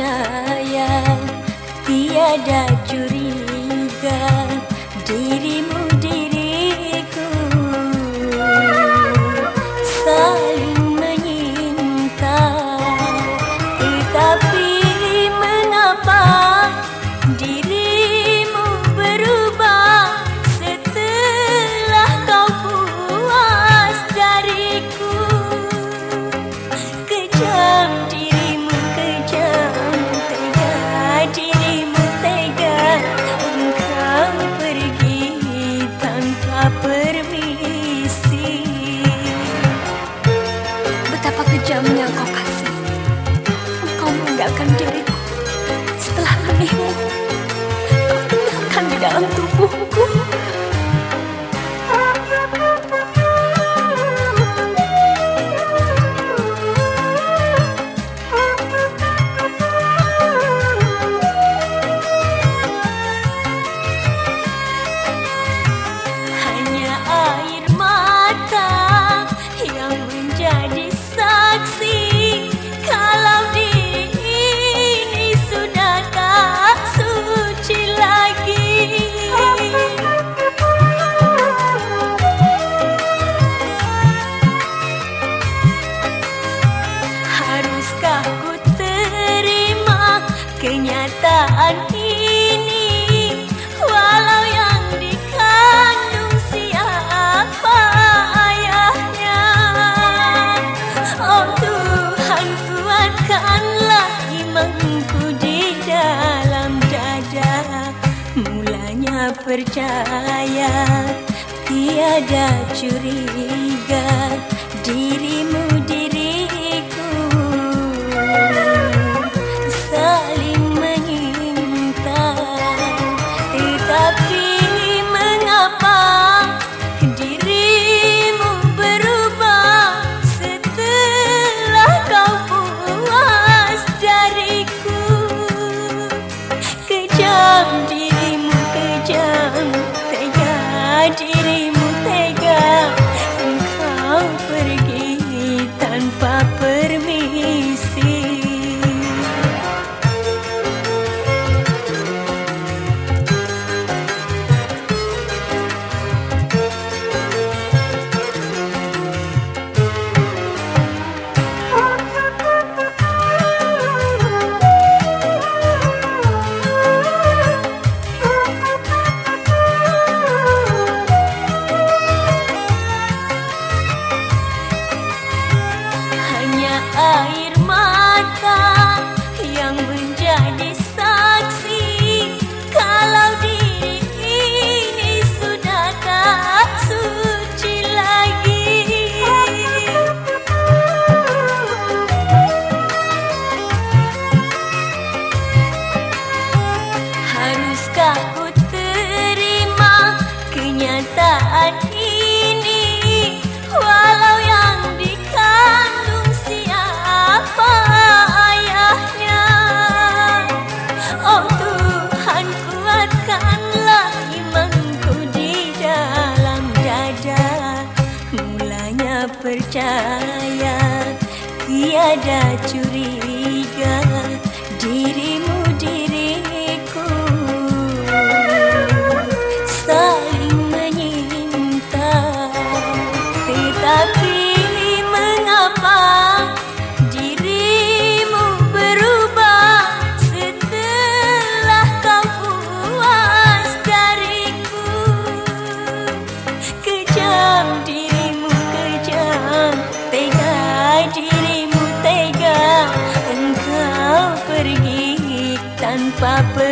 percaya tiada curi Kecelakaan lagi mengku di dalam dada. Mulanya percaya Tiada curiga. Dirimu Daddy. Aku terima kenyataan ini Walau yang dikandung siapa ayahnya? Oh Tuhan kuatkanlah imanku di dalam dada. Mulanya percaya tiada curiga. Diri tempat